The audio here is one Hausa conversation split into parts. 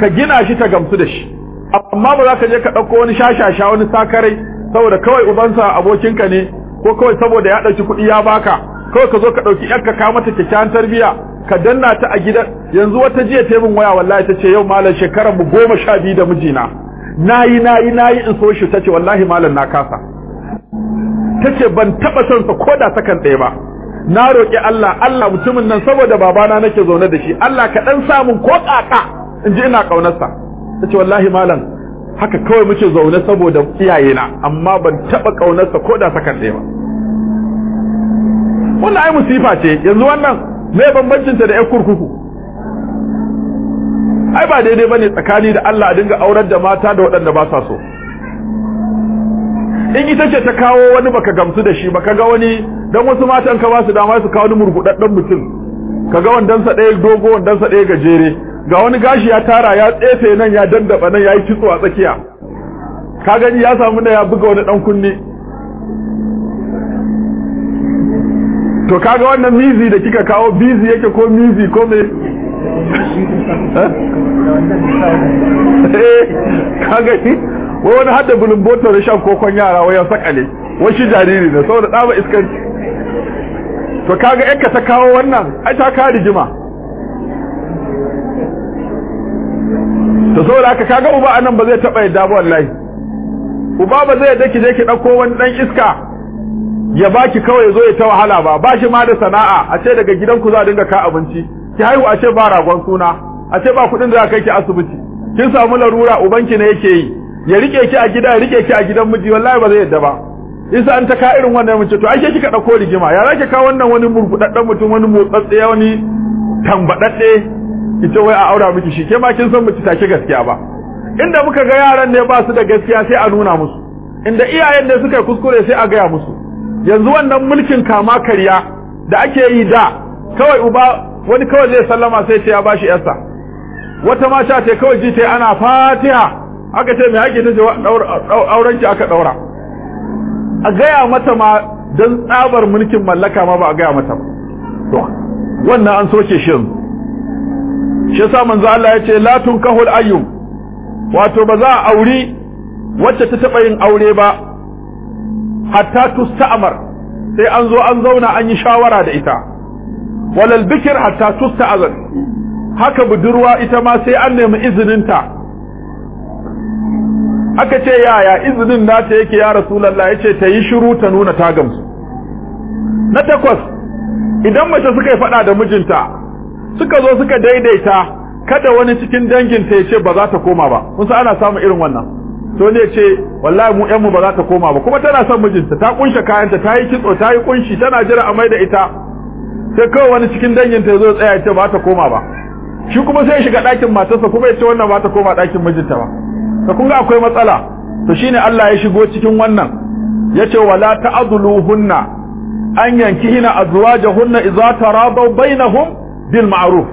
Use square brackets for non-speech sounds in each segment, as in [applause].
ka gina shi ta gamsu da shi. Amma ba za ka je ka ɗauko wani shashasha wani sakarai saboda kawai ubansa abokinka ne ko kawai saboda ya ɗauki kuɗi ya baka kawai ka zo ka ɗauki ƴarka ka mata kyakkyawan tarbiyya ka danna ta a gidan yanzu wata jiya ta min waya wallahi ta ce yau malam shekarar mu goma sha biyu da mijina. Nayi na yi na yi in so shi ta ce wallahi malam na kasa. Ta ce ban taɓa son sa ko da sakan ɗaya ba. Na roƙi Allah Allah mutumin nan saboda babana nake zaune da shi. Allah ka ɗan samun ko ƙaƙa. In ji ina ƙaunarsa. Ta ce wallahi malam haka kawai muke zaune saboda iyayena amma ban taɓa ƙaunarsa ko da sakan ɗaya ba. Wannan ai musifa ce. Yanzu wannan me bambancinta da 'yan kurkuku? Ai ba daidai ba ne tsakani da Allah a dinga aurar da mata da waɗanda ba sa so. In ita ce ta kawo wani baka gamsu da shi baka ga wani dan wasu matan ka ba su dama su kawo wani murgudaddan mutum. Kaga wandansa ɗaya dogo wandansa ɗaya gajere. Ga wani gashi ya tara ya tsefe nan ya dandaba nan yayi kitso a tsakiya. Ka gani ya samu da ya buga wani dan kunne. To kaga wannan mizi da kika kawo bizi yake ko mizi ko me? [laughs] Kaga wai wani hadda bulumboto da shan kokon yara wai ya sakale. Wai shi jariri ne saboda ɗaba iskanci. To kaga yanka ta kawo wannan ai ta kawo rigima. To saboda haka kaga uba a nan ba zai taɓa yadda ba wallahi. Uba ba zai yadda ki je ki ɗauko wani ɗan iska ya baki kawai zo ya ta wahala ba. Ba shi ma da sana'a. A ce daga gidanku za a dinga ka abinci. Ki haihu a ce ba ragon suna. A ce ba kuɗin da za kai ki asibiti. Kin samu larura ubanki ne yake yi. Ya riƙe ki a gida riƙe ki a gidan miji wallahi ba zai yadda ba. Isa an ta ka irin wannan mace to ake kika ɗauko rigima. Ya zaki ka wannan wani murgudaddan mutum wani motsatse wani tambadadde ita wai a aura miki shi ke ma kin san miki take gaskiya ba. Inda muka ga yaran ne ba su da gaskiya sai a nuna musu. Inda iyayen ne suka kuskure sai a gaya musu. Yanzu wannan mulkin kama karya da ake yi da kawai uba wani kawai zai sallama sai ce ya bashi yarsa. Wata ma sha ce kawai ji ce ana fatiha aka ce mai ake ta ce auren ki aka daura a gaya mata ma don tsabar mulkin mallaka ma ba a gaya mata ba. To wannan an soke shi yanzu. Shi yasa manzo Allah ya ce la tunkahul ayyum. Wato ba za a auri wacce ta taba yin aure ba hatta tusta'mar sai an zo an zauna an yi shawara da ita. Walal bikir hatta tusta'zan. Haka budurwa ita ma sai an nemi izininta. Aka ce yaya izinin nata yake ya rasulullah ya ce ta yi shiru ta nuna ta gamsu. Na takwas idan mace suka yi fada da mijinta suka zo suka daidaita kada wani cikin danginta ya ce ba za ta koma ba. Kun san ana samun irin wannan. To ne ce wallahi mu ƴan mu ba za ta koma ba. Kuma tana son mijinta ta kunshe kayanta ta yi kitso ta yi ƙunshi tana jira a mai da ita. Sai kawai wani cikin danginta ya zo tsaya ya ce ba ta koma ba. Shi kuma sai ya shiga ɗakin matarsa kuma ya ce wannan ba ta koma ɗakin mijinta ba. To kun ga akwai matsala. To shine Allah ya shigo cikin wannan. Yace wala ta'dhuluhunna an yankihina azwajahunna idza taradaw bainahum bil ma'ruf.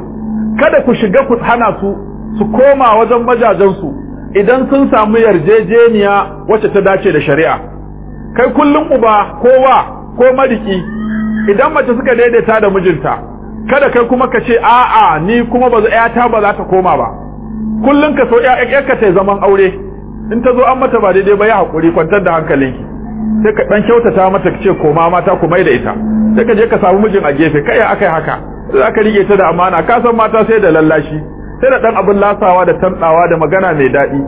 Kada ku shiga ku hana su su koma wajen majajen su idan sun samu yarjejeniya wacce ta dace da shari'a. Kai kullum uba kowa ko mariki idan mace suka daidaita da mijinta kada kai kuma ka ce a'a ni kuma ba ta ba za ta koma ba. Kullun ka so ƴaƴarka ta zaman aure. In ta zo an mata ba daidai ba ya haƙuri kwantar da hankalinki. Sai ka dan kyautata mata ka ce koma mata ku mai da ita. Sai ka je ka samu mijin a gefe kai akai haka? Sai aka riƙe ta da amana. Ka san mata sai da lallashi sai da dan abin lasawa da tantsawa da magana mai daɗi.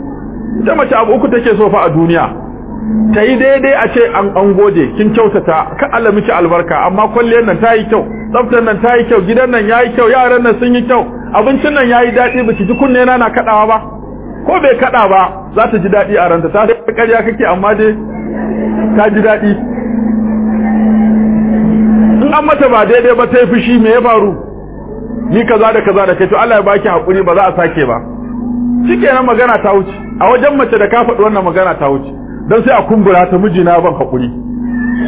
Ita mace abu uku take so fa a duniya. Ta yi daidai a ce an an gode kin kyautata ka Allah miki albarka amma kwalliyar nan ta yi kyau tsaftar nan ta yi kyau gidan nan ya yi kyau yaran nan sun yi kyau abincin nan yayi daɗi ba ki ji kunne na na kaɗawa ba. Ko bai kaɗa ba za ta ji daɗi a ranta. Ta da ƙarya kake amma dai ta ji daɗi. An mata ba daidai ba ta yi fushi me ya faru? Ni kaza da kaza da kai to Allah ya baki haƙuri ba za a sake ba. Shikenan magana ta wuce. A wajen mace da ka faɗi wannan magana ta wuce. Dan sai a kumbura ta mijina ban haƙuri.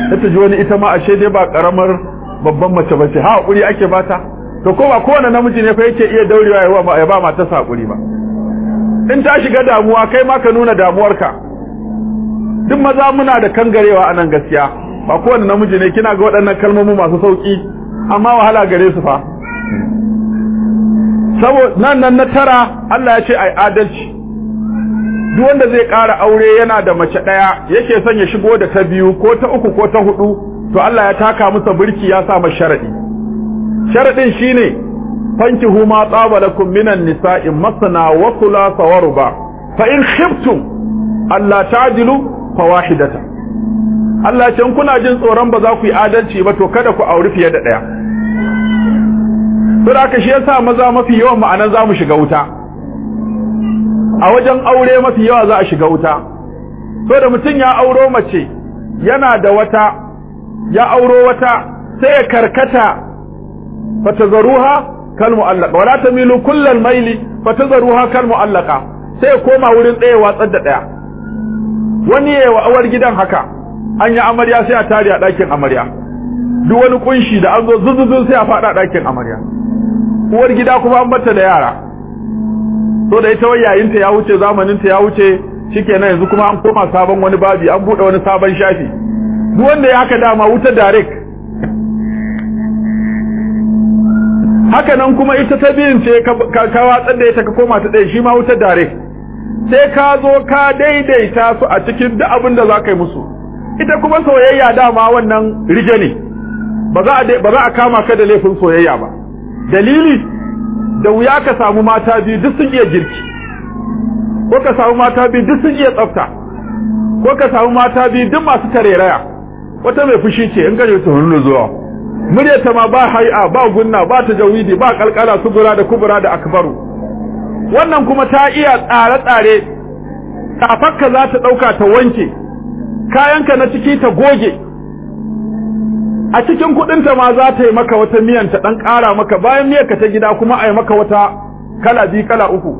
Ta ji wani ita ma ashe dai ba karamar babban mace bace ha haƙuri ake bata to ko ba kowane namiji ne fa yake iya daurewa ya ba matarsa haƙuri ba. In ta shiga damuwa kai ma ka nuna damuwarka. Duk maza muna da kangarewa a nan gaskiya. Ba kowane namiji ne kina ga waɗannan kalmomi masu sauƙi amma wahala gare su fa. Saboda nan nan na tara Allah ya ce ai adalci. Duk wanda zai ƙara aure yana da mace ɗaya yake son ya shigo da ta biyu ko ta uku ko ta huɗu to Allah ya taka masa birki ya sa masa sharadi sharadin shine fankihu ma tsaba lakum minan nisa'i masna wa thulatha wa ruba fa in khiftum alla ta'dilu fawahidatan. Allah ce kuna jin tsoron ba za ku yi adalci ba to kada ku auri fiye da ɗaya. Saboda haka shi yasa maza mafi yawan ma'anan za mu shiga wuta. A wajen aure mafi yawa za a shiga wuta. So da mutum ya auro mace yana da wata ya auro wata sai ya karkata. Fatazaruha kal mu'allaqa. Wala tamilu kullal maili fatazaruha kal mu'allaqa. Sai ya koma wurin ɗaya watsar da ɗaya. Wani yayi wa awar gidan haka. An yi amarya sai a tare a ɗakin amarya. Duk wani ƙunshi da an zo zuzuzun sai a faɗa ɗakin amarya. Uwar gida kuma an bata da yara. So da ita wayayinta ya wuce zamaninta ya wuce shikenan yanzu kuma an koma sabon wani babi an buɗe wani sabon shafi. Duk wanda ya haka dama wuta direct. Haka nan kuma ita ta biyun ce ka watsar da ita ka koma ta ɗaya shi ma wuta direct. Sai ka zo ka daidaita su a cikin duk abin da za ka yi musu. Ita kuma soyayya dama wannan rige ne. Ba za a kama ka da laifin soyayya ba. Dalili da wuya ka samu mata biyu duk sun iya girki. Ko ka samu mata biyu duk sun iya tsafta. Ko ka samu mata biyu duk masu tareraya. Wata mai fushi ce in gaje ta hannu zuwa. Muryarta ma ba hai'a ba gunna ba ta jawidi ba kalkala sugura da kubura da akbaru. Wannan kuma ta iya tsare-tsare. Kafarka za ta ɗauka ta wanke. Kayanka na ciki ta goge. A cikin kuɗinta ma za ta yi maka wata miyan ta ɗan ƙara maka bayan miyar ka ta gida kuma a yi maka wata kala biyu kala uku.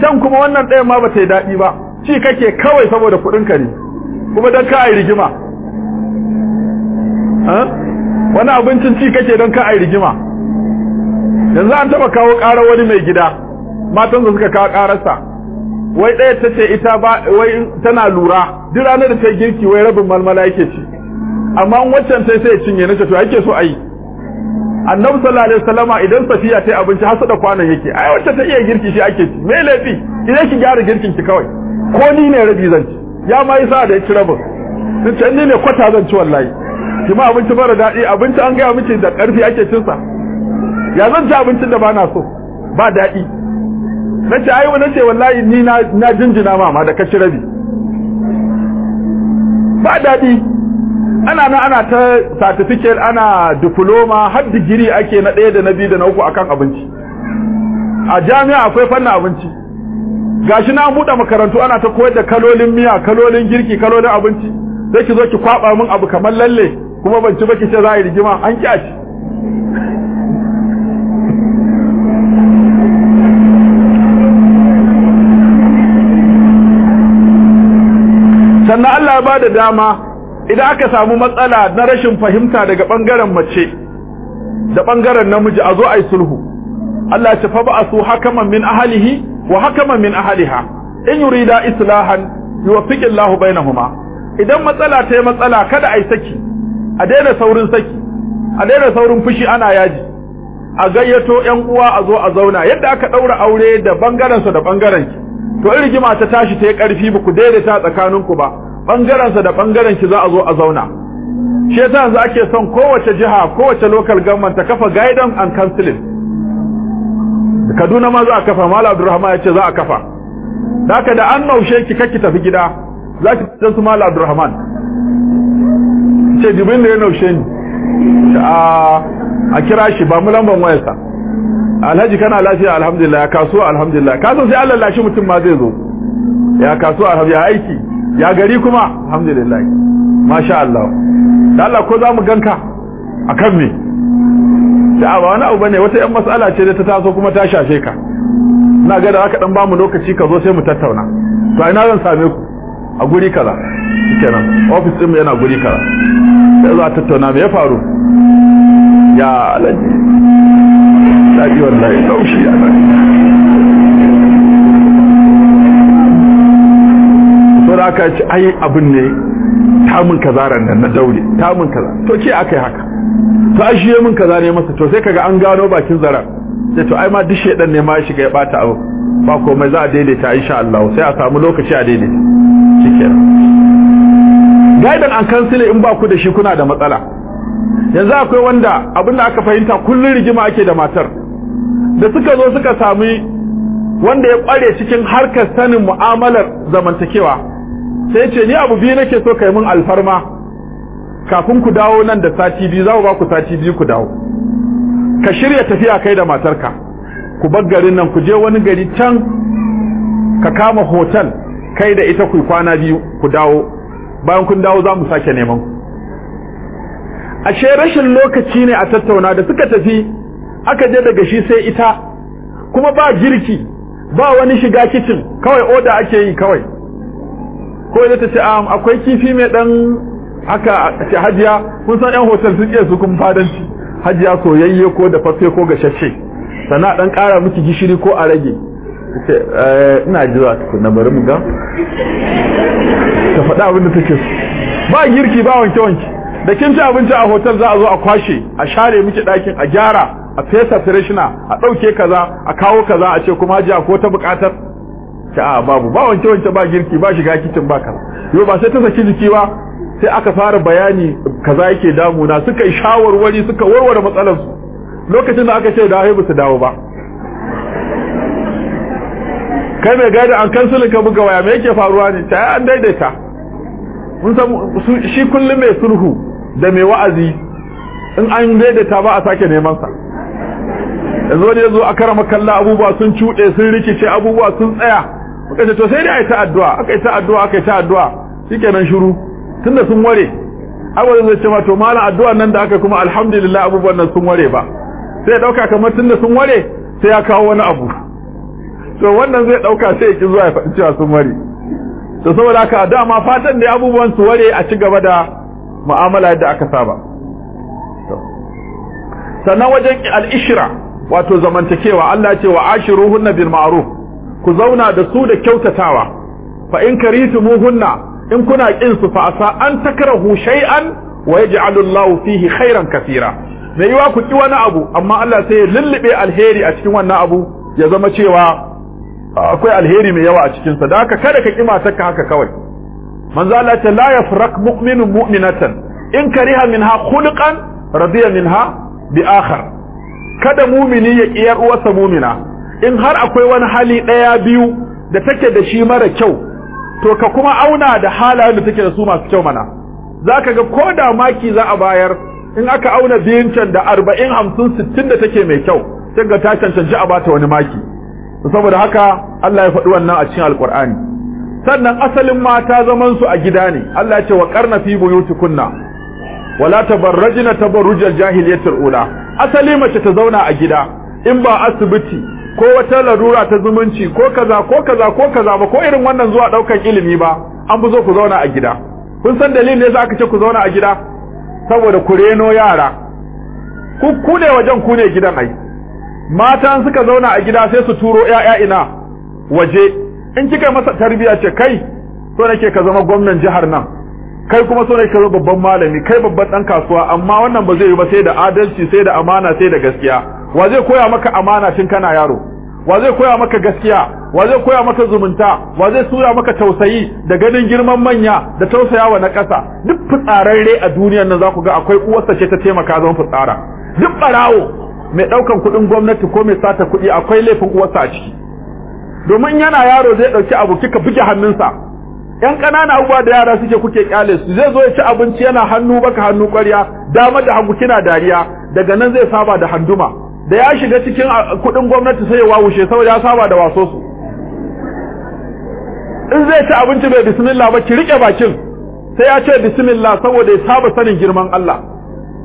Can kuma wannan ɗayan ma ba ta yi daɗi ba ci kake kawai saboda kuɗinka ne kuma don ka yi rigima. Wani abincin ci kake don ka yi rigima. Yanzu an taɓa kawo ƙarar wani mai gida matansa suka kawo ƙararsa. Wai ɗaya ta ce ita ba wai tana lura. Duk ranar da ta girki wai rabin malmala yake ci. Amma waccan sai sai cinye nace to yake so ayi annabi sallallahu alaihi wasallama idan safiya ta abinci har da kwanan yake. Ai wacce ta iya girki shi ake ci. Me laifi? Idan ki gyara girkin ki kawai. Ko ni ne rabi zan ci. Ya ma yi sa da ya ci rabin. Sun ce ni ne kwata zan ci wallahi. Ki ma abinci mara daɗi. Abinci an gaya miki da ƙarfi ake cin sa. Ya zan ci abincin da ba na so? Ba daɗi. Na ce ai na ce wallahi ni na jinjina mama da ka ci rabi. Ba daɗi. Ana na ana ta certificate ana diploma har digiri ake na ɗaya da na biyu da na uku akan abinci. A jami'a akwai fannin abinci. Gashi na buɗe makarantu ana ta koyar da kalolin miya kalolin girki kalolin abinci. Sai ki zo ki kwaba min abu kamar lalle kuma ban ci ba ki ce za a yi rigima an ki a ci sannan Allah ya ba da dama idan aka samu matsala na rashin fahimta daga ɓangaren mace da ɓangaren namiji a zo a yi sulhu. Allah ce fa ba su hakaman min ahlihi wa hakaman min ahliha. In yurida islahan yuwaffiqu Allahu bainahuma. Idan matsala ta yi matsala kada a yi saki. A daina saurin saki. A daina saurin fushi ana yaji. A gayyato ƴan uwa a zo a zauna. Yadda aka daura aure da ɓangaren sa da ɓangaren ki to in rigima ta tashi ta yi ƙarfi ba ku daidaita tsakaninku ba. Ɓangarensa da ɓangaren ki za a zo a zauna. Shi yasa ake son kowace jiha kowace local government ta kafa guidance and counseling. Kaduna ma za a kafa Malam Abdulrahman ya ce za a kafa. Haka da an naushe ki kake tafi gida. Za ki san su Malam Abdulrahman. Ce dubin da ya naushe ni. A kira shi ba mu lamban wayarsa. Alhaji kana lafiya? Alhamdulillah kasuwa alhamdulillah. Ka san sai Allah lashi mutum ma zai zo. Ya kasuwa alhamdulillah aiki. Ya gari kuma? Alhamdulillah. Masha Allah. Da Allah ko za mu ganka? Akan me? Da ba wani abu ba ne wata yan mas'ala ce da ta taso kuma ta shafe ka. Ina ga da aka dan ba mu lokaci ka zo sai mu tattauna. To ina zan same ku? A guri kaza. Shikenan. Office din mu yana guri kaza. Sai za tattauna me ya faru? Ya alaji daɗi wallahi laushi a nan so da aka ci ai abin ne tamun kaza ran na daure tamun kaza. To ke aka yi haka? To ai shi min kaza ne masa to sai kaga an gano bakin zara sai to ai ma duk shedan ne ma ya shiga ya bata abu ba komai za a daidaita insha Allah sai a samu lokaci a daidaita. Shikenan. Gaidan an kansile in ba ku da shi kuna da matsala. Yanzu akwai wanda abin da aka fahimta kullun rigima ake da matar. Da suka zo suka sami wanda ya kware cikin harkar sanin mu'amalar zamantakewa sai ce ni abu biyu nake so kai min alfarma. Kafin ku dawo nan da sati biyu za mu ba ku sati biyu ku dawo. Ka shirya tafiya kai da matarka. Ku bar garin nan ku je wani gari can ka kama hotel kai da ita ku kwana biyu ku dawo. Bayan kun dawo za mu sake neman ku. Ashe rashin lokaci ne a tattauna da suka tafi aka je daga shi sai ita. Kuma ba girki ba wani shiga kicin kawai oda ake yi kawai. Ko ita ta ce akwai kifi mai dan haka ce hajiya kun san yan hotel sun iya su kun fadanci. Hajiya soyayye ko da fafe ko gashashe. Sana dan kara miki gishiri ko a rage. Ce ina jira na bari mu ga. Ta faɗa abin da take ba girki ba wanke wanke da kin ci abinci a hotel za a zo a kwashe a share miki ɗakin a gyara a fesa firishina a ɗauke kaza a kawo kaza a ce kuma hajiya ko ta buƙatar a babu ba wanke wanke ba girki ba shiga kicin ba kaza. Yau ba sai ta saki jiki ba sai aka fara bayani kaza yake damuna suka shawarwari suka warware matsalar su lokacin da aka ce da haibu su dawo ba. Kai mai gadi an kansulin ka buga waya me yake faruwa ne? Ta an daidaita. Mun san shi kullum mai sulhu da mai wa'azi in an daidaita ba a sake neman sa. Yanzu wani ya zo a karama kalla abubuwa sun cuɗe sun rikice abubuwa sun tsaya. Muka ce to sai dai a ta addu'a. Aka yi ta addu'a aka yi ta addu'a. Shikenan shiru. Tunda sun ware. Abu zai ce ma to malam addu'an nan da aka kuma alhamdulillah abubuwan nan sun ware ba. Sai ya ɗauka kamar tunda sun ware sai ya kawo wani abu. To wannan zai ɗauka sai ya ki zuwa ya faɗi cewa sun ware. To saboda haka dama fatan da abubuwan su ware a ci gaba da mu'amala yadda aka saba. Sannan wajen al-ishra wato zamantakewa Allah ce wa ashiruhunna bil ma'ruf. Ku zauna da su da kyautatawa. Fa in karitumuhunna in kuna kin su fa asa an takrahu shay'an wa yaj'alu fihi khairan kathira. Mai yiwa ku ki wani abu amma Allah sai ya lullube alheri a cikin wannan abu ya zama cewa akwai alheri mai yawa a cikin sa haka kada ka ki matarka haka kawai. Manzo Allah ta la yafrak mu'minun mu'minatan. In kariha minha khuluqan radiya minha bi akhar. Kada mumini ya kiyar uwarsa mumina. In har akwai wani hali ɗaya biyu da take da shi mara kyau to ka kuma auna da halayen da take da su masu kyau mana. Zaka ga ko da maki za a bayar in aka auna biyun can da arba'in hamsin sittin da take mai kyau sai ga ta cancanci a bata wani maki. Saboda haka Allah ya faɗi wannan a cikin alkur'ani sannan asalin mata zaman su a gida ne. Allah ya ce wa qarna fi buyutikunna wala tabarrajna tabarrujal jahiliyatul ula. Asali mace ta zauna a gida in ba asibiti ko wata larura ta zumunci ko kaza ko kaza ko kaza ba ko irin wannan zuwa ɗaukan ilimi ba an fi zo ku zauna a gida. Kun san dalilin ne aka ce ku zauna a gida? Saboda ku reno yara. Ku ku wajen ku ne gidan ai. Matan suka zauna a gida sai su turo ƴaƴa ina? Waje. In kika masa tarbiya ce kai so nake ka zama gwamnan jihar nan. Kai kuma so nake ka zama babban malami. Kai babban dan kasuwa. Amma wannan ba zai yi ba sai da adalci sai da amana sai da gaskiya. Wa zai koya maka amana tun kana yaro? Wa zai koya maka gaskiya? Wa zai koya maka zumunta? Wa zai suya maka tausayi da ganin girman manya da tausayawa na ƙasa? Duk fitsararre a duniyar nan za ku ga akwai uwarsa ce ta taimaka zama fitsara. Duk barawo mai ɗaukan kuɗin gwamnati ko mai sata kuɗi akwai laifin uwarsa a ciki. Domin yana yaro zai ɗauki abu kika buge hannunsa. Yan ƙanana abubuwa da yara suke kuke ƙyale su. Zai zo ya ci abinci yana hannu baka hannu ƙwarya dama da hagu kina dariya daga nan zai saba da handuma. Da ya shiga cikin kuɗin gwamnati sai ya wawushe saboda ya saba da waso su. In zai ci abinci bai bismillah ba ki riƙe bakin. Sai ya ce bismillah saboda ya saba sanin girman Allah.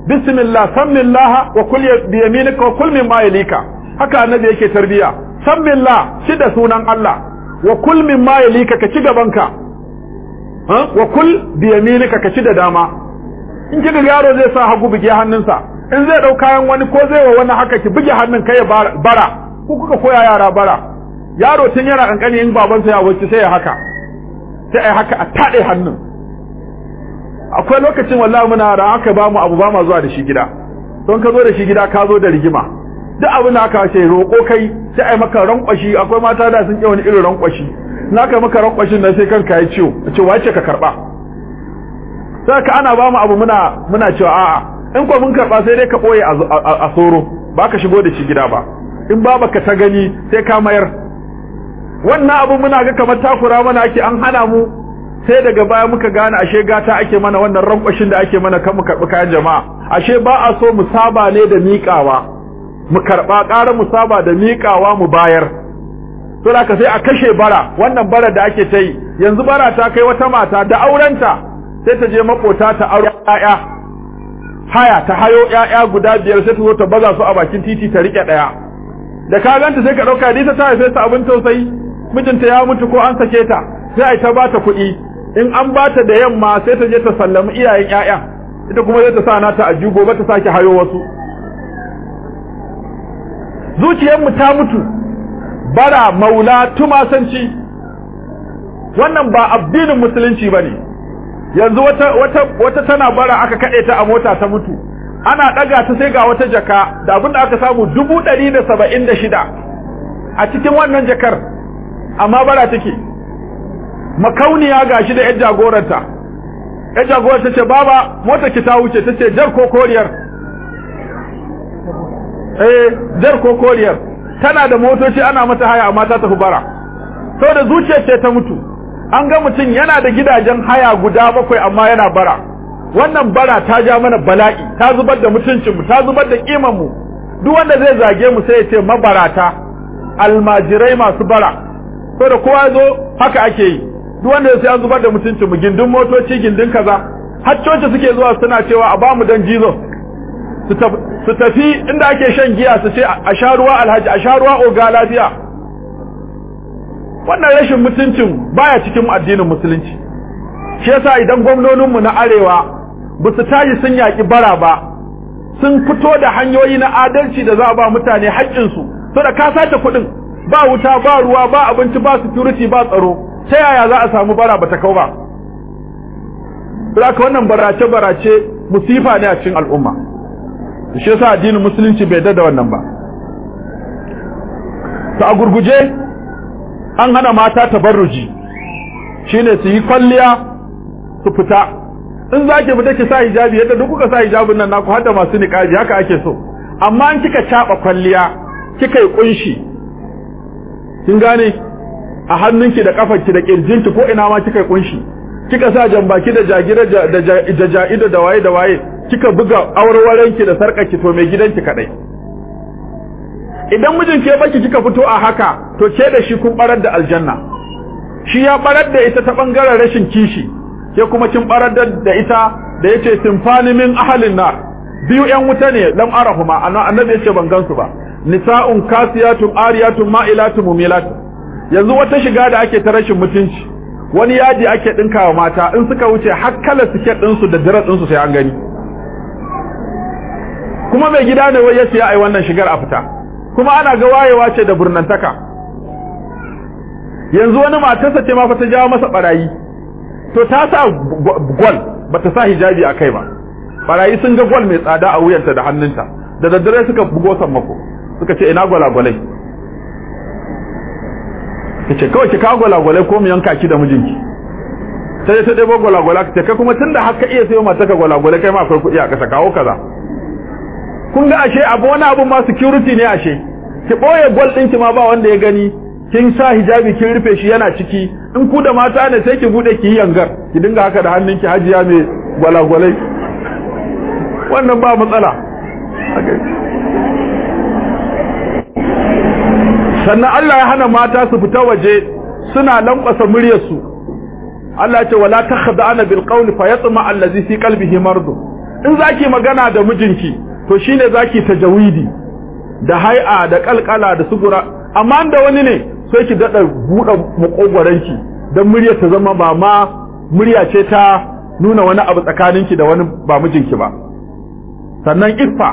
Bismillah sammillah wa kul bi yaminika wa kul mimma yalika. Haka annabi yake tarbiya. Sammillah ci da sunan Allah. Wa kul mimma yalika ka ci gabanka. Wa kul bi yaminika ka ci da dama. In kika yaro zai sa hagu bige hannunsa. In zai ɗau kayan wani ko zai wa wani haka ki buge hannun kai bara ko kuka koya yara bara. Yaro tun yana kankani in babansa ya wuce sai ya haka. Sai ai haka a tade hannun. Akwai lokacin wallahi muna da aka ba mu abu ba ma zuwa da shi gida. Don ka zo da shi gida ka zo da rigima. Duk abin da aka ce roƙo kai sai ai maka rankwashi. Akwai mata da sun ƙi wani irin rankwashi. Na kai maka rankwashin nan sai kanka ya ciwo. Ce wace ka karɓa sai ka ana ba mu abu muna muna cewa a'a. In ko mun karɓa sai dai ka ɓoye a soro ba ka shigo da shi gida ba. In babaka ta gani sai ka mayar. Wannan abu muna ga kamar takura mana ake an hana mu. Sai daga baya muka gane ashe gata ake mana wannan rankwashin da ake mana kan mu karɓi kayan jama'a. Ashe ba a so mu saba ne da miƙawa. Mu karɓa ƙara mu saba da miƙawa mu bayar. To da sai a kashe bara wannan bara da ake ta yi. Yanzu bara ta kai wata mata da aurenta sai ta je makota ta aure ƴaƴa haya ta hayo ƴaƴa guda biyar sai ta zo ta baza su a bakin titi ta riƙe ɗaya. Da ka ganta sai ka ɗauka dai ta haife ta abin tausayi mijinta ya mutu ko an sake ta sai ai ta bata kuɗi. In an bata da yamma sai ta je ta sallami iyayen ƴaƴan ita kuma zai ta sa nata a jugo ba ta sake hayo wasu. Zuciyarmu ta mutu bara maula tumasanci. Wannan ba addinin musulunci ba ne yanzu wata wata wata tana bara aka kade ta a mota ta mutu. Ana daga ta sai ga wata jaka da abin da aka samu dubu ɗari da saba'in da shida a cikin wannan jakar. Amma bara take. Makauniya gashi da yar jagoranta. Yar jagoranta ce baba mota ki ta wuce. Ta ce jar ko koriyar. Eh jar ko koriyar. Tana da motoci ana mata haya amma ta tafi bara. Saboda zuciyar ce ta mutu. An ga mutum yana da gidajen haya guda bakwai amma yana bara. Wannan bara ta ja mana bala'i ta zubar da mutuncinmu ta zubar da kimanmu duk wanda zai zage mu sai ya ce mabarata almajirai masu bara. Saboda kowa zo haka ake yi. Duk wanda sai an zubar da mutuncinmu gindin motoci gindin kaza. Har coci suke zuwa suna cewa a ba mu dan Jesus. Su tafi inda ake shan giya su ce a sha ruwa alhaji a sha ruwa oga lafiya. Wannan rashin mutuncin baya cikin addinin musulunci. Shi yasa idan gwamnoninmu na arewa ba su sun yaƙi bara ba sun fito da hanyoyi na adalci da za a ba mutane haƙƙinsu. So da ka sace kuɗin ba wuta ba ruwa ba abinci ba security ba tsaro ta yaya za a samu bara ba ta kau ba? Wannan barace-barace musifa ne a cikin al'umma. Shi yasa addinin musulunci bai da wannan ba. To a gurguje an hana mata tabarruji shine su yi kwalliya su fita. In za ki fita ki sa hijabi yadda duk kuka sa hijabin nan naku har da masu niqabi haka ake so. Amma an kika caba kwalliya kika yi ƙunshi kin gane? A hannunki da kafarki da kirjinki ko ina ma kika yi ƙunshi kika sa jambaki da jagira da ja'ido da waye da waye kika buga aurwarenki da sarkarki to mai gidanki kadai idan mijinki ya baki kika fito a haka to ke da shi kun barar da aljanna. Shi ya barar da ita ta ɓangaren rashin kishi ke kuma kin barar da ita da ya ce sinfani min ahlin nar. Biyu yan wuta ne lam arahuma annabi ya ce ban gansu ba. Nisa'un kasiyatun ariyatun ma'ilatun mumilatun yanzu wata shiga da ake ta rashin mutunci wani yaji ake dinkawa mata in suka wuce har kala siket ɗinsu da dirat ɗinsu sai an gani. Kuma mai gida ne wai ya siya ai wannan shigar a fita. Kuma ana ga wayewa ce da burnantaka. Yanzu wani matarsa ce ma fa ta jawo masa barayi. To ta sa gwal bata sa hijabi a kai ba. Barayi sun ga gwal mai tsada a wuyanta da hannunta. Da daddare suka bugo sammako suka ce ina gwalagwalai? Kace kawai ki kawo gwalagwalai ko mu yanka ki da mijinki. Sai ta ɗebo gwalagwala ka ce kai kuma tunda haka iya sayo mata ka gwalagwalai kai ma akwai kuɗi a ƙasa kawo kaza. Kun ga ashe abu wani abu ma security ne ashe. Ki ɓoye gwal ɗinki ma ba wanda ya gani. Kin sa hijabi kin rufe shi yana ciki. In ku da mata ne sai ki buɗe ki yangar. Ki dinga haka da hannunki hajiya mai gwalagwalai. Wannan ba matsala. Sannan Allah ya hana mata su fita waje suna lankwasa muryarsu. Allah ce wala takhda'ana bil qawli fayatma allazi fi qalbihi mardu. In zaki magana da mijinki to shine zaki tajawidi da hai'a da kalkala da sugura amma da wani ne sai ki dada buɗe makogwaranki don murya ta zama ba ma murya ce ta nuna wani abu tsakaninki da wani ba mijinki ba. Sannan iffa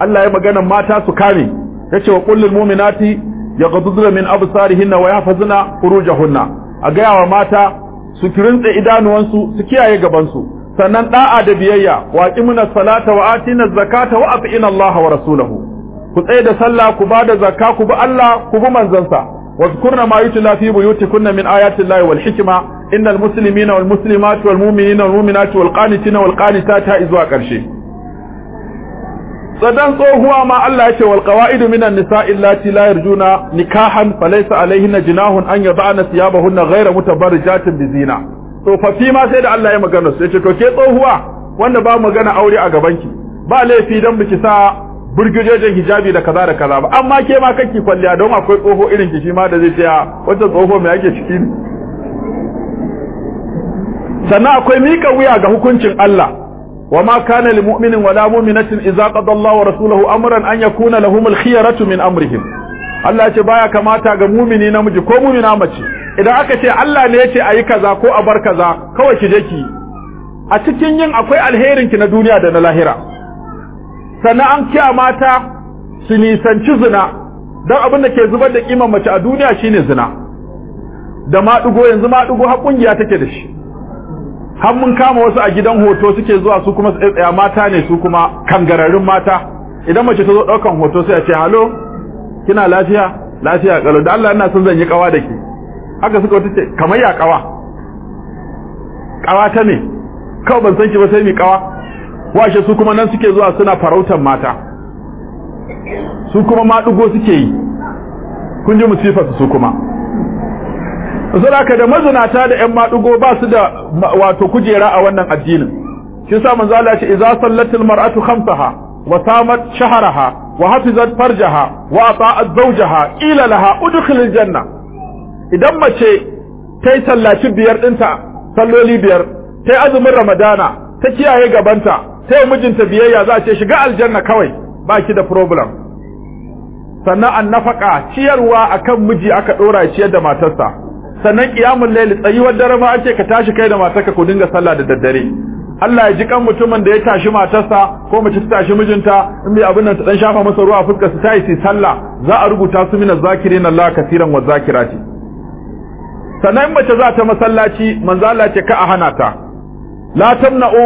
Allah ya magana mata su kame ya ce wa kullul mu'minati yaghudduna min absarihinna wa yahfazuna furujahunna. A gaya wa mata su kirintse idanuwansu su kiyaye gabansu. sannan da'a da biyayya wa qimuna salata wa atina zakata wa atina Allah wa rasulahu ku tsaye da sallah ku ba da zakka ku bi Allah ku bi manzansa واذكرن ما يتلى في بيوتكن من آيات الله والحكمة إن المسلمين والمسلمات والمؤمنين والمؤمنات والقانتين والقانتات إذوا قرشي sadan tsohuwa ma Allah ya ce wal qawaidu minan nisa'i allati la yarjuna nikahan falaysa alayhinna jinahun an yad'ana thiyabahunna ghayra mutabarrijatin bizina tsofaffi ma sai da Allah ya magana su ya ce to ke tsohuwa wanda ba magana aure a gabanki ba laifi dan biki sa burgijejen hijabi da kaza da kaza ba amma ke ma kake kwalliya don akwai tsoho irin ki shi ma da zai ce wata tsoho mai ake ciki sannan akwai mika wuya ga hukuncin Allah wa ma kana lil mu'minin wala mu'minatin idza qada Allah wa rasuluhu amran an yakuna lahum al khiyaratu min amrihim. Allah ya ce baya kamata ga mumini namiji ko mumina mace idan aka ce Allah ne ya ce ayi kaza ko a bar kaza kawai ki je ki a cikin yin akwai alherin ki na duniya da na lahira. Sannan an kiya mata su nisanci zina. Don abin da ke zubar da kiman mace a duniya shine zina. Da maɗugo yanzu maɗugo har ƙungiya take da shi. Har mun kama wasu a gidan hoto suke zuwa su kuma tsaya mata ne su kuma kangararrun mata. Idan mace ta zo ɗaukan hoto sai a ce halo kina lafiya? Lafiya kalau da Allah ina son zan yi kawa da ke. Haka suka wata ce kamar ya kawa kawa ta ne kawai ban san ki ba sai mi kawa washe su kuma nan suke zuwa suna farautar mata. Su kuma maɗugo suke yi. Kun ji musifarsu su kuma. Saboda da mazinata da ƴan maɗugo ba su da wato kujera a wannan addinin. Shi sa manzo Allah ya ce idza sallatil mar'atu khamsaha wa samat shahraha wa hafizat farjaha wa ata'at zawjaha ila laha udkhilil janna. Idan mace ta yi sallaci biyar ɗinta salloli biyar ta yi azumin ramadana ta kiyaye gabanta sai mijinta biyayya za a ce shiga aljanna kawai ba ki da problem. Sannan an nafaka ciyarwa akan miji aka dora ciyar da matarsa. Sannan qiyamul layl tsayuwar dare ma ake ka tashi kai da matarka ku dinga sallah da daddare. Allah ya ji kan mutumin da ya tashi matarsa ko mace ta tashi mijinta in bai abin nan ta dan shafa masa ruwa fuskar su tayi sai sallah. Za a rubuta su min zakirin Allah kasiran wa zakirati. Sannan mace za ta masallaci manzo Allah ce ka a hana ta. La tamna'u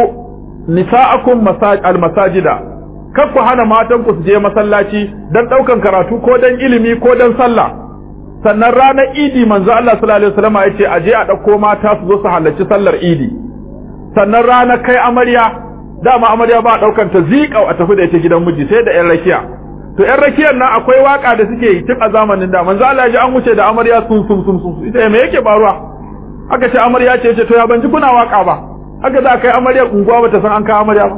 nisa'akum al-masajida. Kar ku hana matan ku su je masallaci dan ɗaukan karatu ko dan ilimi ko dan sallah. Sannan ranar idi manzo Allah sallallahu alaihi wasallam ya ce aje a ɗauko mata su zo su halarci sallar idi. Sannan ranar kai amarya dama amarya ba ɗaukan ta zikau a tafi da ita gidan miji sai da yan rakiya. To yan rakiyar nan akwai waƙa da suke yi tun a zamanin da. Manzo Allah ya ji an wuce da amarya sun sun sun sun ita me yake baruwa aka ce amarya ce ce to ya ban ji kuna waƙa ba. Haka za kai amaryar unguwa bata san an kawo amarya ba.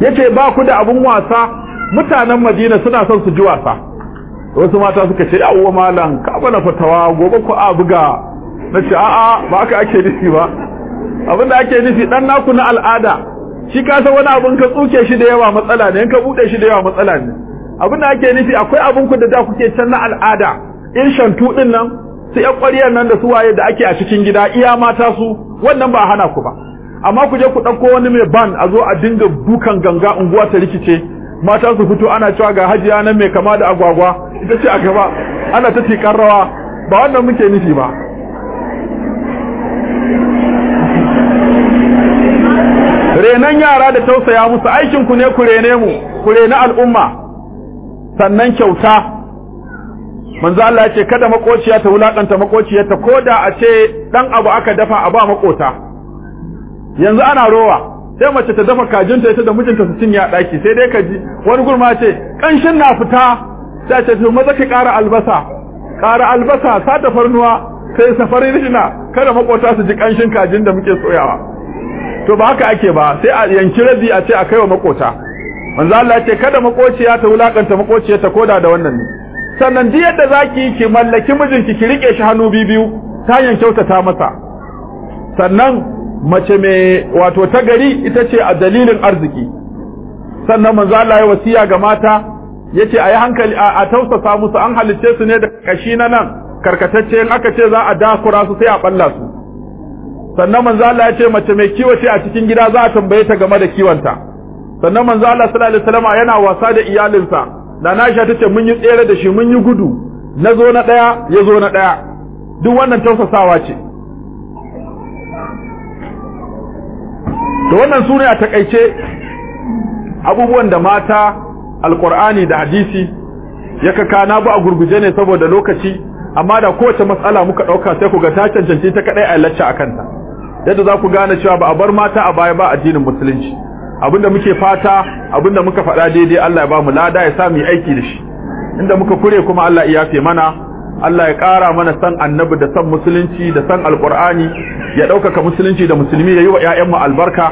Yace ba ku da abun wasa. Mutanen Madina suna son su ji wasa. Wasu mata suka ce yawwa malam ka bana fatawa gobe ku a buga. Nace a'a ba haka ake nufi ba. Abinda ake nufi dan naku na al'ada shi ka san wani abun ka tsuke shi da yawa matsala ne ka buɗe shi da yawa matsala ne. Abinda ake nufi akwai abun ku da da kuke can na al'ada in shantu ɗin nan su ƴan ƙwaryar nan da su waye da ake a cikin gida iya mata su wannan ba hana ku ba. Amma ku je ku ɗauko wani mai ban a zo a dinga dukan ganga unguwa ta rikice mata su fito ana cewa ga hajiya nan mai kama da agwagwa ita ce a gaba ana ta tikar rawa ba wannan muke nufi ba. Da tausaya musu aikin ku ne ku rene mu ku rene al'umma sannan kyauta. Manzo Allah ya ce kada makociya ta wulaƙanta makociyarta koda a ce dan abu aka dafa a ba makota yanzu ana rowa sai mace ta dafa kajinta ita da mijinta su cinye a daki sai dai ka ji wani gurma ce kanshin na fita. Sai ce to maza ki ƙara albasa ƙara albasa sa tafarnuwa sai safarin rishina kada makota su ji kanshin kajin da muke soyawa. To ba haka ake ba sai a yanki rabi a ce a kai wa makota. Manzo Allah ce kada makociya ta wulaƙanta makociyarta koda da wannan ne. Sannan duk yadda zaki ki mallaki mijinki ki riƙe shi hannu biyu ta hanyar kyautata masa. Sannan mace mai wato ta gari ita ce a dalilin arziki. Sannan manzo Allah ya wasiya ga mata ya ce ayi hankali a tausasa musu an halicce su ne da kashi na nan karkatacce in aka ce za a dakura su sai a balla su. Sannan manzo Allah ya ce mace mai kiwo ce a cikin gida za a tambaye ta game da kiwonta. Sannan manzo Allah sallallahu alaihi wasallam yana wasa da iyalinsa. Da Aisha tace mun yi tsere da shi mun yi gudu. Na zo na ɗaya ya zo na ɗaya duk wannan tausasawa ce. To wannan su ne a taƙaice abubuwan da mata alqur'ani da hadisi ya kaka na bu a gurguje ne saboda lokaci amma da kowace matsala muka ɗauka sai ku ga ta cancanci ta kadai a lacca akan ta yadda za ku gane cewa ba a bar mata a baya ba addinin musulunci. Abinda muke fata abin da muka faɗa daidai Allah ya ba mu lada ya sa mu aiki da shi. Inda muka kure kuma Allah ya yafe mana Allah ya ƙara mana san annabi da san musulunci da san alƙur'ani ya ɗaukaka musulunci da musulmi ya yi wa ‘ya'yanmu albarka.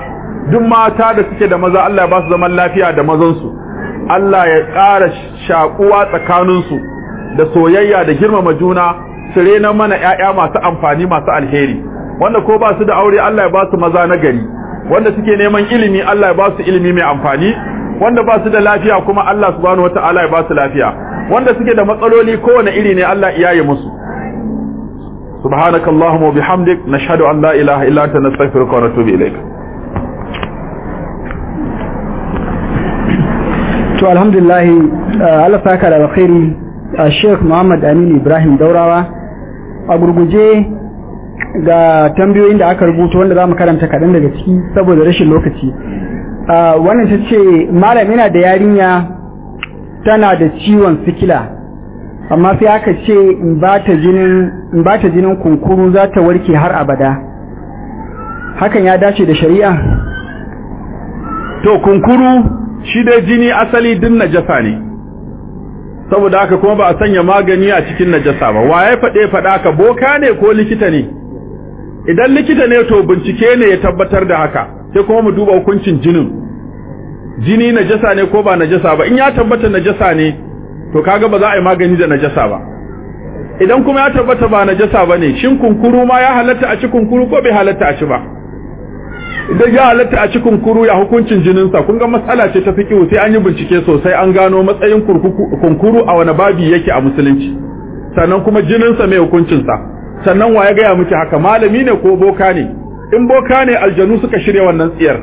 Duk mata da suke da maza Allah ya ba su zaman lafiya da mazansu. Allah ya ƙara shaƙuwa tsakaninsu da soyayya da girmama juna su rena mana ‘ya'ya masu amfani masu alheri. Wanda ko ba su da aure Allah ya ba su maza na gari wanda suke neman ilimi Allah ya ba su ilimi mai amfani wanda ba su da lafiya kuma Allah subhanahu wata'ala ya ba su lafiya wanda suke da matsaloli kowane iri ne Allah ya yi musu. Subhanakallahumma wa bihamdik nashhadu an la ilaha illa anta nastaghfiruka wa natubu ilayk. To alhamdulillah Allah saka da alkhairi Sheikh Muhammad Aminu Ibrahim Daurawa. A gurguje ga tambayoyin da aka rubuta wanda za mu karanta kaɗan daga ciki saboda rashin lokaci. Wannan ta ce malam ina da yarinya tana da ciwon sikila amma sai aka ce in ba ta jinin kunkuru za ta warke har abada. Hakan ya dace da shari'a? To kunkuru shi dai jini asali din najasa ne. Saboda haka kuma ba a sanya magani a cikin najasa ba. Waye faɗe faɗa ka boka ne ko likita ne? Idan likita ne to bincike ne ya tabbatar da haka sai kuma mu duba hukuncin jinin. Jini najasa ne ko ba najasa ba? In ya tabbata najasa ne to kaga ba za a yi magani da najasa ba. Idan kuma ya tabbata ba najasa ba ne shin kunkuru ma ya halatta a ci kunkuru ko bai halatta a ci ba? Idan ya halatta a ci kunkuru ya hukuncin jinin sa kun ga matsala ce ta fiqh sai an yi bincike sosai an gano matsayin kunkuru a wani babi yake a musulunci. Sannan kuma jinin sa mai hukuncin sa sannan wa ya gaya miki haka malami ne ko boka ne? In boka ne aljanu suka shirya wannan tsiyar.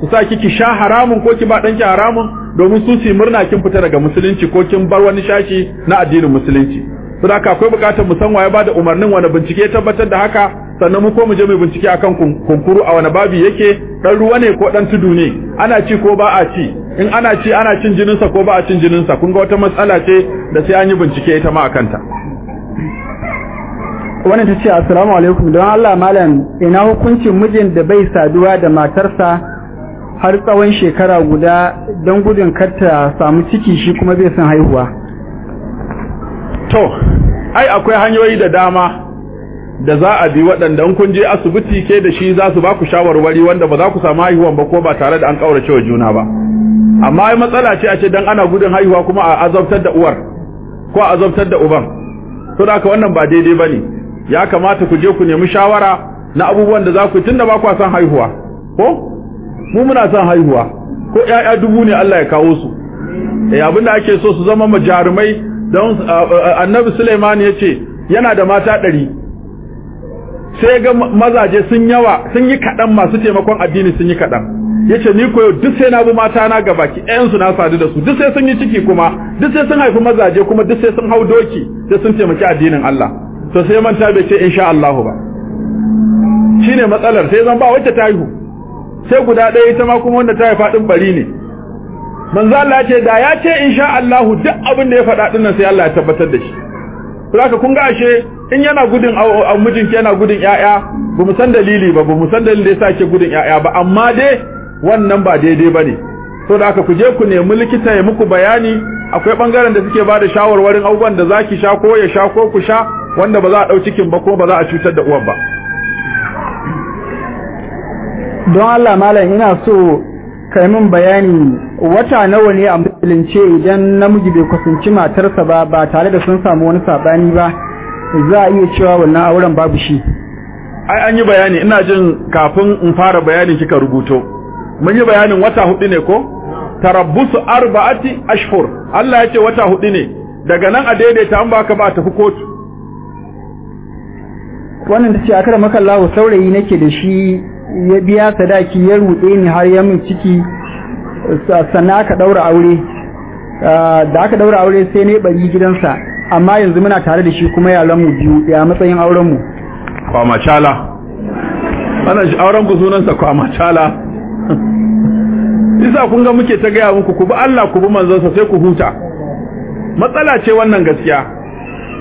Su sa kiki sha haramun ko ki ba danki haramun? Domin su su murna kin fita daga musulunci ko kin bar wani shashi na addinin musulunci. Saboda haka akwai buƙatar mu san waye ba da umarnin wani bincike tabbatar da haka? Sannan mu ko mu je mu bincike akan kunkuru a wani babi yake? Dan ruwa ne ko dan tudu ne? Ana ci ko ba a ci? In ana ci ana cin jinin sa ko ba a cin jinin sa kun ga wata matsala ce da sai an yi bincike ita ma akan ta wannan ta ce assalamu alaikum. Don Allah malam ina hukuncin mijin da bai saduwa da matarsa har tsawon shekara guda don gudun ta samu ciki shi kuma bai son haihuwa? To ai akwai hanyoyi da dama da za a bi waɗanda kun je asibiti ke da shi za su ba ku shawarwari wanda ba za ku samu haihuwan ba ko ba tare da an ƙaurace wa juna ba. Amma ai matsala ce a ce dan ana gudun haihuwa kuma a azabtar da uwar ko a azabtar da uban. To da haka wannan ba daidai ba ne ya kamata ku je ku nemi shawara na abubuwan da za ku tunda ba ku san haihuwa. Ko? Mu muna son haihuwa. Ko ƴaƴa dubu ne Allah ya kawo su. Eh abin da ake so su zama majarumai don annabi Sulaiman ya ce yana da mata ɗari. Sai ga mazaje sun yawa sun yi kaɗan masu taimakon addini sun yi kaɗan. Ya ce ni koyo duk sai na bi mata na ga baki ɗayansu na sadu da su. Duk sai sun yi ciki kuma duk sai sun haifi mazaje kuma duk sai sun hau doki sai sun taimaki addinin Allah. To sai manta bai ce insha Allah ba. Shine matsalar sai zan ba wacce ta haihu. Sai guda ɗaya ita ma kuma wanda ta haifa din bari ne. Manzo Allah ya ce da ya ce insha Allah duk abin da ya faɗa ɗin nan sai Allah ya tabbatar da shi. Saboda kun ga ashe in yana gudun mijinki yana gudun ƴaƴa ba mu san dalili ba ba mu san dalilin da yasa ke gudun ƴaƴa ba amma dai wannan ba daidai ba ne saboda haka ku je ku nemi likita ya muku bayani akwai ɓangaren da suke ba da shawarwarin abubuwan da zaki sha ko ya sha ko ku sha wanda ba za a ɗau cikin ba ko ba za a cutar da uwar ba. Don Allah malam ina so kai min bayani wata nawa ne a musulunce idan namiji bai kusanci matarsa ba ba tare da sun samu wani saɓani ba za a iya cewa wannan auren babu shi. Ai an yi bayani. Ina jin kafin in fara bayanin kika rubuto. Mun yi bayanin wata huɗu ne ko? Tarabbusu arba'ati ashhur. Allah ya ce wata huɗu ne. Daga nan a daidaita an baka ba tafi kotu. Wannan tace akara maka Allah saurayi nake da shi ya biya sadaki ya rude ni har ya min ciki sannan aka daura aure. Da aka daura aure sai ne bari gidansa amma yanzu muna tare da shi kuma yaran mu biyu ya matsayin auren mu kwama chala. Wannan auren ku sunansa kwama chala. Isa kun ga muke ta gaya muku ku bi Allah ku bi manzonsa sai ku huta. Matsala ce wannan gaskiya.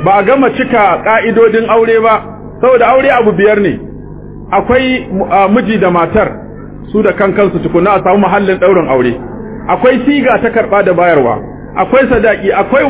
Ba a gama cika ka'idodin aure ba. Saboda aure abu biyar ne. Akwai miji da matar su da kan kansu tukuna a samu mahallin daurin aure. Akwai siga ta karɓa da bayarwa. Akwai sadaki akwai